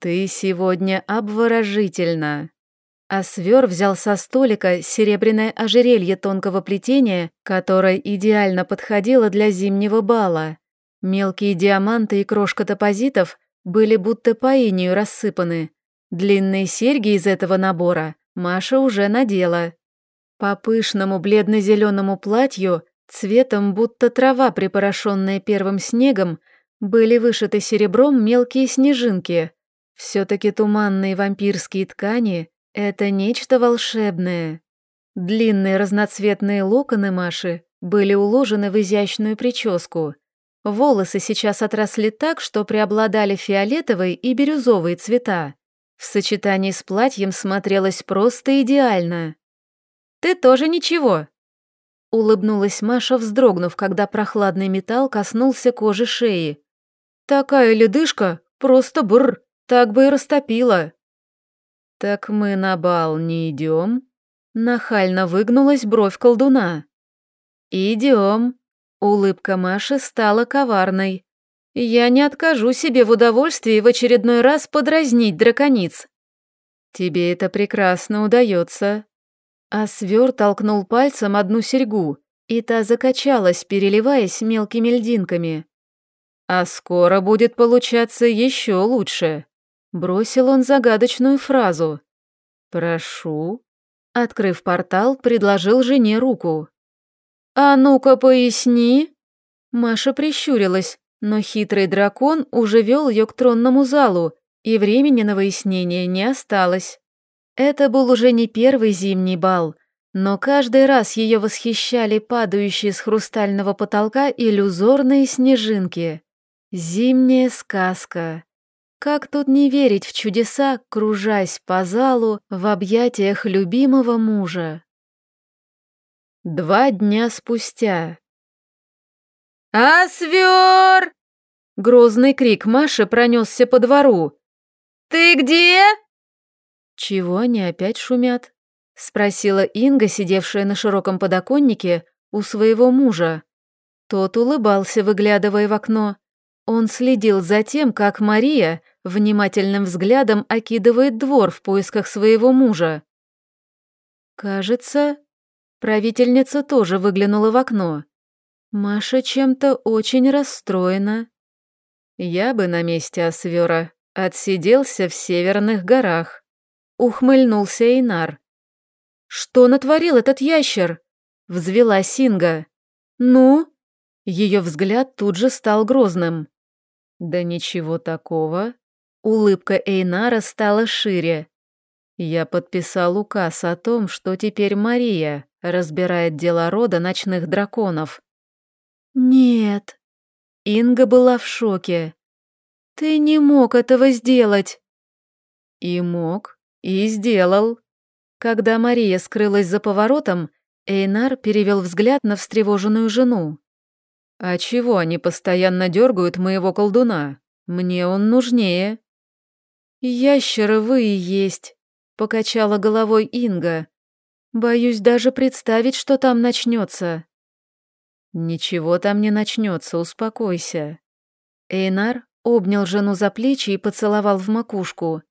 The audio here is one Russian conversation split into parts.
«Ты сегодня обворожительна». А взял со столика серебряное ожерелье тонкого плетения, которое идеально подходило для зимнего бала. Мелкие диаманты и крошка топозитов были будто по инию рассыпаны. Длинные серьги из этого набора Маша уже надела. По пышному бледно-зеленому платью, цветом будто трава, припорошенная первым снегом, были вышиты серебром мелкие снежинки. Все-таки туманные вампирские ткани это нечто волшебное. Длинные разноцветные локоны Маши были уложены в изящную прическу. Волосы сейчас отросли так, что преобладали фиолетовые и бирюзовые цвета. В сочетании с платьем смотрелось просто идеально. «Ты тоже ничего», — улыбнулась Маша, вздрогнув, когда прохладный металл коснулся кожи шеи. «Такая ледышка, просто бр, так бы и растопила». «Так мы на бал не идем?» Нахально выгнулась бровь колдуна. «Идем». Улыбка Маши стала коварной. «Я не откажу себе в удовольствии в очередной раз подразнить дракониц». «Тебе это прекрасно удается». А свер толкнул пальцем одну серьгу, и та закачалась, переливаясь мелкими льдинками. «А скоро будет получаться еще лучше». Бросил он загадочную фразу. «Прошу». Открыв портал, предложил жене руку. «А ну-ка поясни». Маша прищурилась, но хитрый дракон уже вел ее к тронному залу, и времени на выяснение не осталось. Это был уже не первый зимний бал, но каждый раз ее восхищали падающие с хрустального потолка иллюзорные снежинки. Зимняя сказка. Как тут не верить в чудеса, кружась по залу в объятиях любимого мужа? Два дня спустя. «А свер!» Грозный крик Маши пронесся по двору. «Ты где?» «Чего они опять шумят?» Спросила Инга, сидевшая на широком подоконнике у своего мужа. Тот улыбался, выглядывая в окно. Он следил за тем, как Мария внимательным взглядом окидывает двор в поисках своего мужа. Кажется, правительница тоже выглянула в окно. Маша чем-то очень расстроена. Я бы на месте Освера отсиделся в северных горах. Ухмыльнулся Эйнар. «Что натворил этот ящер?» — взвела Синга. «Ну?» Ее взгляд тут же стал грозным. Да ничего такого. Улыбка Эйнара стала шире. Я подписал указ о том, что теперь Мария разбирает дела рода ночных драконов. Нет. Инга была в шоке. Ты не мог этого сделать. И мог, и сделал. Когда Мария скрылась за поворотом, Эйнар перевел взгляд на встревоженную жену. «А чего они постоянно дергают моего колдуна? Мне он нужнее». «Ящеры вы и есть», — покачала головой Инга. «Боюсь даже представить, что там начнется». «Ничего там не начнется, успокойся». Эйнар обнял жену за плечи и поцеловал в макушку.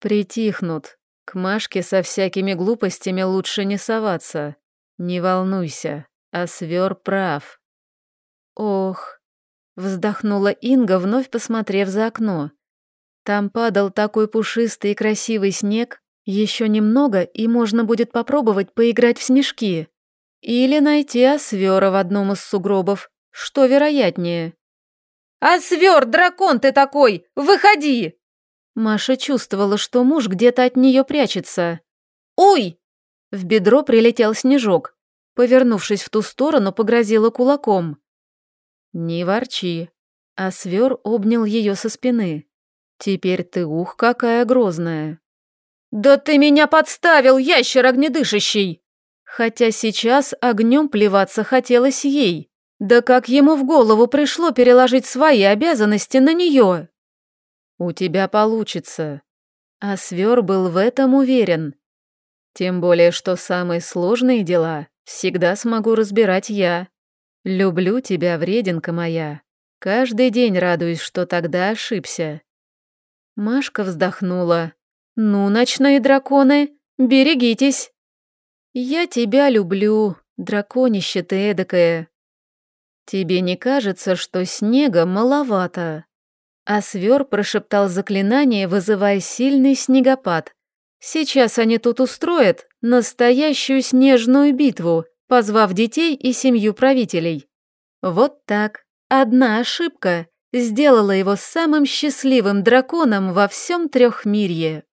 «Притихнут. К Машке со всякими глупостями лучше не соваться. Не волнуйся, а свер прав». Ох, вздохнула Инга, вновь посмотрев за окно. Там падал такой пушистый и красивый снег, еще немного, и можно будет попробовать поиграть в снежки. Или найти освера в одном из сугробов, что вероятнее. «Освер, дракон ты такой! Выходи!» Маша чувствовала, что муж где-то от нее прячется. «Ой!» В бедро прилетел снежок. Повернувшись в ту сторону, погрозила кулаком. «Не ворчи». А свер обнял ее со спины. «Теперь ты ух, какая грозная». «Да ты меня подставил, ящер огнедышащий!» Хотя сейчас огнем плеваться хотелось ей. Да как ему в голову пришло переложить свои обязанности на нее? «У тебя получится». А свер был в этом уверен. Тем более, что самые сложные дела всегда смогу разбирать я. Люблю тебя, вреденка моя. Каждый день радуюсь, что тогда ошибся. Машка вздохнула. «Ну, ночные драконы, берегитесь!» «Я тебя люблю, драконище ты эдакое!» «Тебе не кажется, что снега маловато?» А свер прошептал заклинание, вызывая сильный снегопад. «Сейчас они тут устроят настоящую снежную битву, позвав детей и семью правителей. Вот так. Одна ошибка сделала его самым счастливым драконом во всем трехмирье.